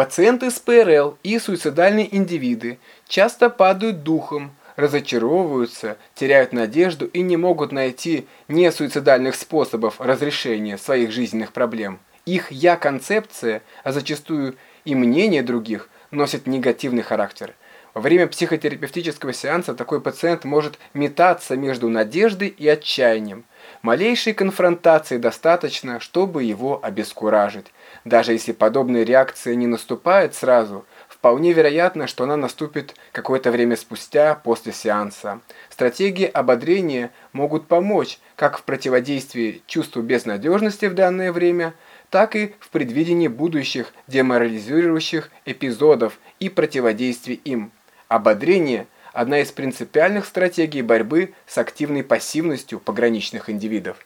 Пациенты с ПРЛ и суицидальные индивиды часто падают духом, разочаровываются, теряют надежду и не могут найти несуицидальных способов разрешения своих жизненных проблем. Их «я-концепция», а зачастую и мнение других, носит негативный характер. Во время психотерапевтического сеанса такой пациент может метаться между надеждой и отчаянием. Малейшей конфронтации достаточно, чтобы его обескуражить. Даже если подобная реакция не наступает сразу, вполне вероятно, что она наступит какое-то время спустя после сеанса. Стратегии ободрения могут помочь как в противодействии чувству безнадежности в данное время, так и в предвидении будущих деморализующих эпизодов и противодействии им. Ободрение – одна из принципиальных стратегий борьбы с активной пассивностью пограничных индивидов.